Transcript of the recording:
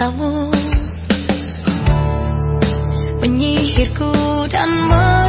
matamu. Menyihirku dan men